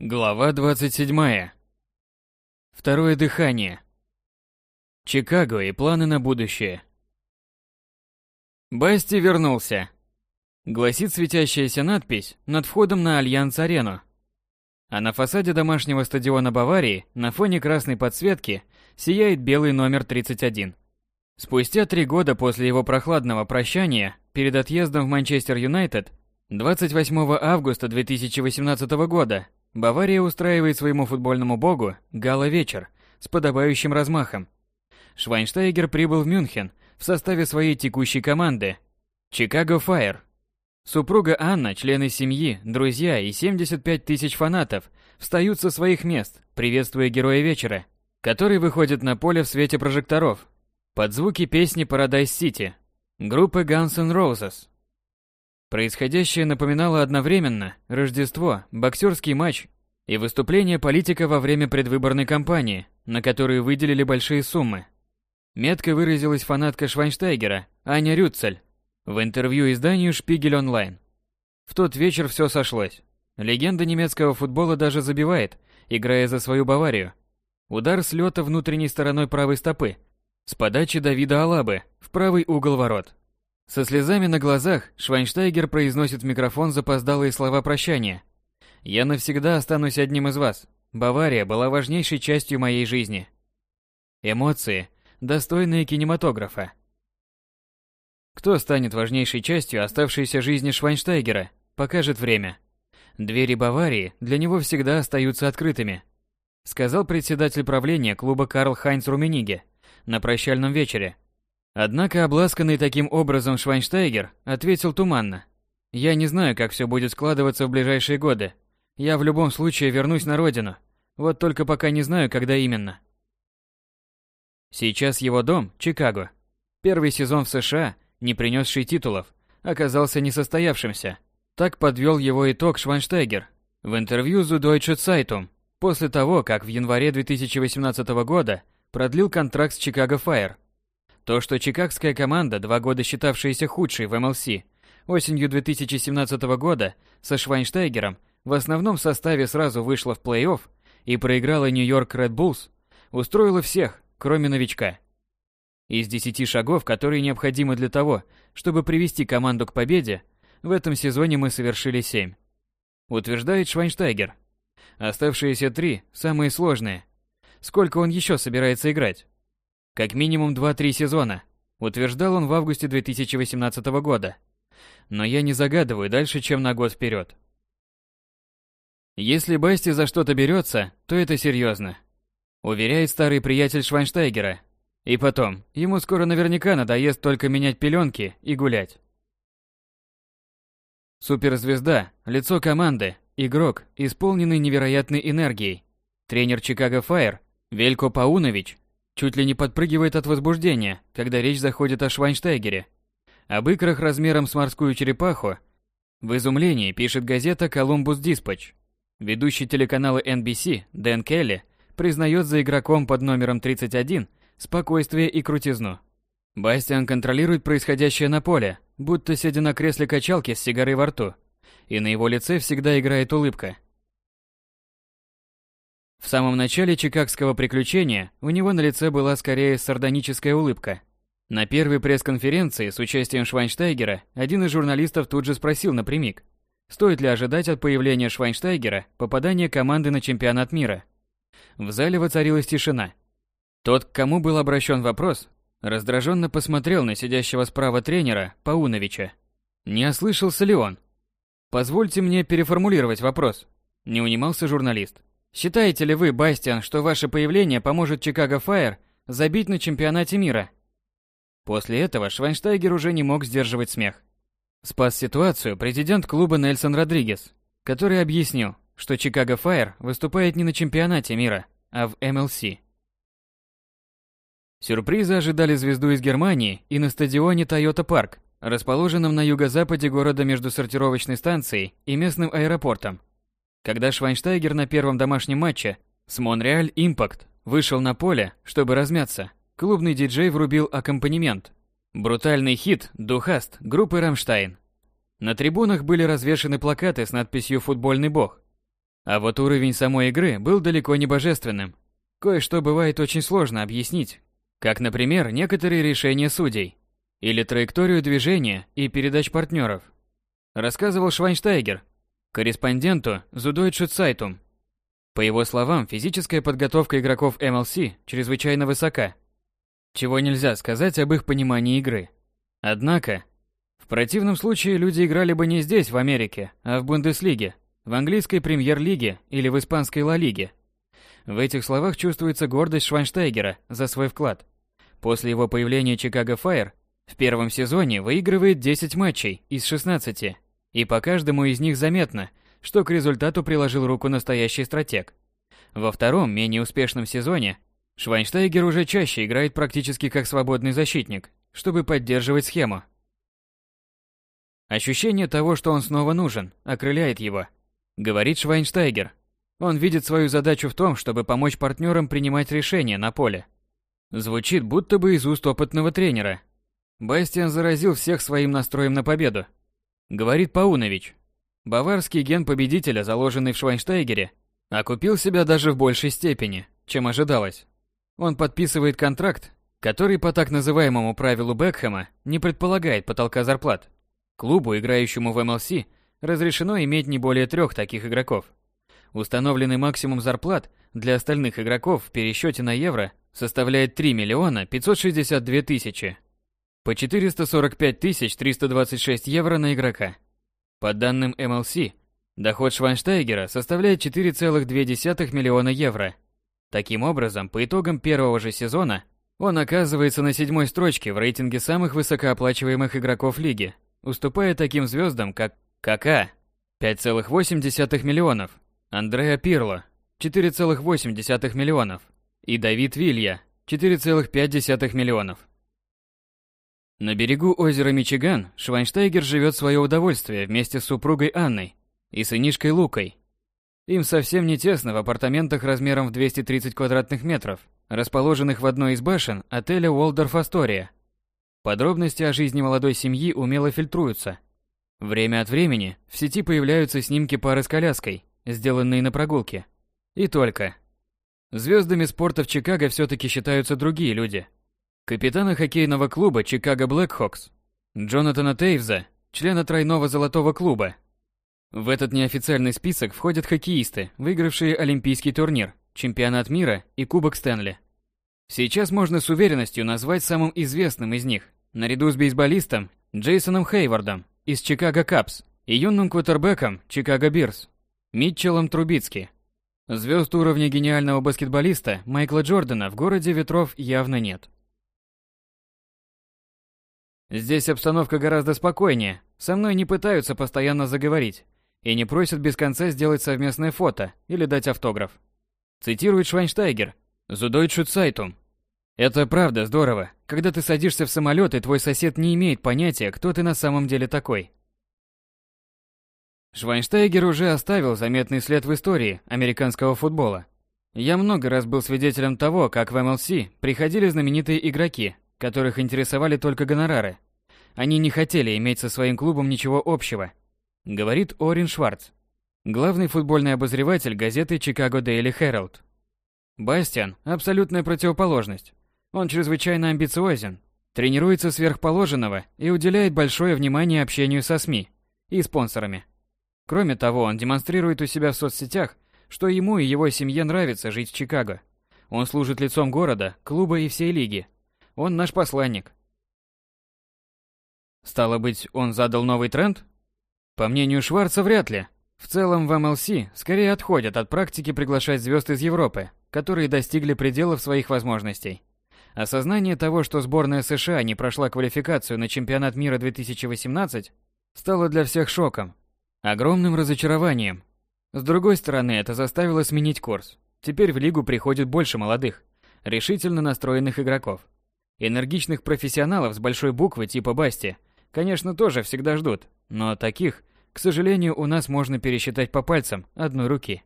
Глава 27. Второе дыхание. Чикаго и планы на будущее. Басти вернулся. Гласит светящаяся надпись над входом на Альянс-арену. А на фасаде домашнего стадиона Баварии на фоне красной подсветки сияет белый номер 31. Спустя три года после его прохладного прощания перед отъездом в Манчестер Юнайтед 28 августа 2018 года Бавария устраивает своему футбольному богу гала-вечер с подобающим размахом. Швайнштайгер прибыл в Мюнхен в составе своей текущей команды Chicago Fire. Супруга Анна, члены семьи, друзья и 75 тысяч фанатов встают со своих мест, приветствуя героя вечера, который выходит на поле в свете прожекторов, под звуки песни Paradise City, группы Guns N' Roses. Происходящее напоминало одновременно Рождество, боксерский матч и выступление политика во время предвыборной кампании, на которую выделили большие суммы. Метко выразилась фанатка Швайнштайгера Аня Рюцель в интервью изданию Шпигель Онлайн. В тот вечер все сошлось. Легенда немецкого футбола даже забивает, играя за свою Баварию. Удар с лета внутренней стороной правой стопы с подачи Давида Алабы в правый угол ворот. Со слезами на глазах Швайнштайгер произносит в микрофон запоздалые слова прощания. «Я навсегда останусь одним из вас. Бавария была важнейшей частью моей жизни». Эмоции, достойные кинематографа. Кто станет важнейшей частью оставшейся жизни Швайнштайгера, покажет время. Двери Баварии для него всегда остаются открытыми, сказал председатель правления клуба Карл Хайнц Румениге на прощальном вечере – Однако обласканный таким образом Швайнштайгер ответил туманно. «Я не знаю, как все будет складываться в ближайшие годы. Я в любом случае вернусь на родину. Вот только пока не знаю, когда именно». Сейчас его дом, Чикаго. Первый сезон в США, не принесший титулов, оказался несостоявшимся. Так подвел его итог Швайнштайгер в интервью Süddeutsche Zeitung после того, как в январе 2018 года продлил контракт с Чикаго Fire – то, что чикагская команда, два года считавшаяся худшей в МЛС, осенью 2017 года со Швайнштайгером в основном составе сразу вышла в плей-офф и проиграла Нью-Йорк Ред Буллс, устроила всех, кроме новичка. Из десяти шагов, которые необходимы для того, чтобы привести команду к победе, в этом сезоне мы совершили семь. Утверждает Швайнштайгер. Оставшиеся три – самые сложные. Сколько он еще собирается играть? Как минимум 2-3 сезона, утверждал он в августе 2018 года. Но я не загадываю дальше, чем на год вперед. Если Басти за что-то берется, то это серьезно. Уверяет старый приятель Швайнштайгера. И потом, ему скоро наверняка надоест только менять пеленки и гулять. Суперзвезда, лицо команды, игрок, исполненный невероятной энергией. Тренер Чикаго Файр Велько Паунович Чуть ли не подпрыгивает от возбуждения, когда речь заходит о Швайнштайгере. Об икрах размером с морскую черепаху в изумлении пишет газета «Колумбус Диспатч». Ведущий телеканала NBC Дэн Келли признает за игроком под номером 31 спокойствие и крутизну. Бастиан контролирует происходящее на поле, будто сидя на кресле качалки с сигарой во рту, и на его лице всегда играет улыбка – в самом начале чикагского приключения у него на лице была скорее сардоническая улыбка. На первой пресс-конференции с участием Швайнштайгера один из журналистов тут же спросил напрямик, стоит ли ожидать от появления Швайнштайгера попадания команды на чемпионат мира. В зале воцарилась тишина. Тот, к кому был обращен вопрос, раздраженно посмотрел на сидящего справа тренера Пауновича. Не ослышался ли он? «Позвольте мне переформулировать вопрос», – не унимался журналист. Считаете ли вы, Бастиан, что ваше появление поможет Чикаго Файр забить на чемпионате мира? После этого Швайнштайгер уже не мог сдерживать смех. Спас ситуацию президент клуба Нельсон Родригес, который объяснил, что Чикаго Файр выступает не на чемпионате мира, а в МЛС. Сюрпризы ожидали звезду из Германии и на стадионе Toyota Park, расположенном на юго-западе города между сортировочной станцией и местным аэропортом. Когда Швайнштайгер на первом домашнем матче с Монреаль Импакт вышел на поле, чтобы размяться, клубный диджей врубил аккомпанемент. Брутальный хит «Du hast» группы «Рамштайн». На трибунах были развешаны плакаты с надписью «Футбольный бог». А вот уровень самой игры был далеко не божественным. Кое-что бывает очень сложно объяснить, как, например, некоторые решения судей или траекторию движения и передач партнеров. Рассказывал Швайнштайгер, корреспонденту Süddeutsche Zeitung. По его словам, физическая подготовка игроков MLC чрезвычайно высока, чего нельзя сказать об их понимании игры. Однако, в противном случае люди играли бы не здесь, в Америке, а в Бундеслиге, в английской премьер-лиге или в испанской Ла Лиге. В этих словах чувствуется гордость Швайнштайгера за свой вклад. После его появления Чикаго Файр в первом сезоне выигрывает 10 матчей из 16, и по каждому из них заметно, что к результату приложил руку настоящий стратег. Во втором, менее успешном сезоне Швайнштайгер уже чаще играет практически как свободный защитник, чтобы поддерживать схему. Ощущение того, что он снова нужен, окрыляет его. Говорит Швайнштайгер. Он видит свою задачу в том, чтобы помочь партнерам принимать решения на поле. Звучит будто бы из уст опытного тренера. Бастиан заразил всех своим настроем на победу. Говорит Паунович. Баварский ген победителя, заложенный в Швайнштайгере, окупил себя даже в большей степени, чем ожидалось. Он подписывает контракт, который по так называемому правилу Бекхэма не предполагает потолка зарплат. Клубу, играющему в МЛС, разрешено иметь не более трех таких игроков. Установленный максимум зарплат для остальных игроков в пересчете на евро составляет 3 миллиона 562 тысячи. По 445 тысяч 326 евро на игрока. По данным МЛС, доход Швайнштайгера составляет 4,2 миллиона евро. Таким образом, по итогам первого же сезона он оказывается на седьмой строчке в рейтинге самых высокооплачиваемых игроков лиги, уступая таким звездам, как КК 5,8 миллионов, Андреа Пирло 4,8 миллионов и Давид Вилья 4,5 миллионов. На берегу озера Мичиган Швайнштайгер живет свое удовольствие вместе с супругой Анной и сынишкой Лукой. Им совсем не тесно в апартаментах размером в 230 квадратных метров, расположенных в одной из башен отеля Уолдорф Астория. Подробности о жизни молодой семьи умело фильтруются. Время от времени в сети появляются снимки пары с коляской, сделанные на прогулке. И только. Звездами спорта в Чикаго все-таки считаются другие люди. Капитана хоккейного клуба Чикаго Блэкхокс, Джонатана Тейвза, члена тройного золотого клуба. В этот неофициальный список входят хоккеисты, выигравшие Олимпийский турнир, чемпионат мира и Кубок Стэнли. Сейчас можно с уверенностью назвать самым известным из них, наряду с бейсболистом Джейсоном Хейвардом из Чикаго Капс и юным квотербеком Чикаго Бирс Митчеллом Трубицки. Звезд уровня гениального баскетболиста Майкла Джордана в городе ветров явно нет. Здесь обстановка гораздо спокойнее, со мной не пытаются постоянно заговорить и не просят без конца сделать совместное фото или дать автограф. Цитирует Швайнштайгер, Süddeutsche Zeitung. Это правда здорово, когда ты садишься в самолет и твой сосед не имеет понятия, кто ты на самом деле такой. Швайнштайгер уже оставил заметный след в истории американского футбола. Я много раз был свидетелем того, как в МЛС приходили знаменитые игроки, которых интересовали только гонорары. Они не хотели иметь со своим клубом ничего общего, говорит Орин Шварц, главный футбольный обозреватель газеты Chicago Daily Herald. Бастиан – абсолютная противоположность. Он чрезвычайно амбициозен, тренируется сверхположенного и уделяет большое внимание общению со СМИ и спонсорами. Кроме того, он демонстрирует у себя в соцсетях, что ему и его семье нравится жить в Чикаго. Он служит лицом города, клуба и всей лиги. Он наш посланник. Стало быть, он задал новый тренд? По мнению Шварца, вряд ли. В целом в МЛС скорее отходят от практики приглашать звезд из Европы, которые достигли пределов своих возможностей. Осознание того, что сборная США не прошла квалификацию на чемпионат мира 2018, стало для всех шоком. Огромным разочарованием. С другой стороны, это заставило сменить курс. Теперь в лигу приходит больше молодых, решительно настроенных игроков. Энергичных профессионалов с большой буквы типа Басти, конечно, тоже всегда ждут, но таких, к сожалению, у нас можно пересчитать по пальцам одной руки.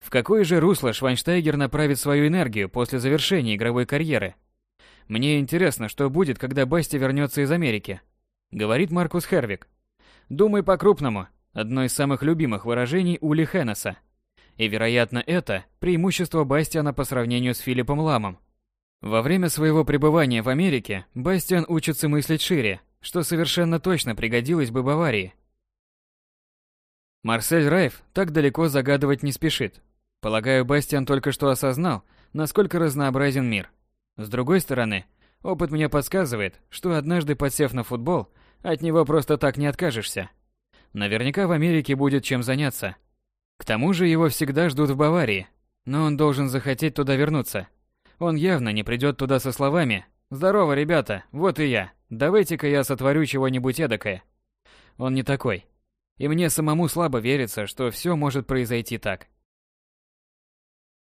В какое же русло Швайнштайгер направит свою энергию после завершения игровой карьеры? Мне интересно, что будет, когда Басти вернется из Америки, говорит Маркус Хервик. Думай по-крупному. одно из самых любимых выражений Ули Хеннесса. И, вероятно, это преимущество Бастиана по сравнению с Филиппом Ламом. Во время своего пребывания в Америке Бастиан учится мыслить шире, что совершенно точно пригодилось бы Баварии. Марсель Райф так далеко загадывать не спешит. Полагаю, Бастиан только что осознал, насколько разнообразен мир. С другой стороны, опыт мне подсказывает, что однажды подсев на футбол, от него просто так не откажешься. Наверняка в Америке будет чем заняться. К тому же его всегда ждут в Баварии, но он должен захотеть туда вернуться. Он явно не придет туда со словами «Здорово, ребята, вот и я, давайте-ка я сотворю чего-нибудь эдакое». Он не такой. И мне самому слабо верится, что все может произойти так.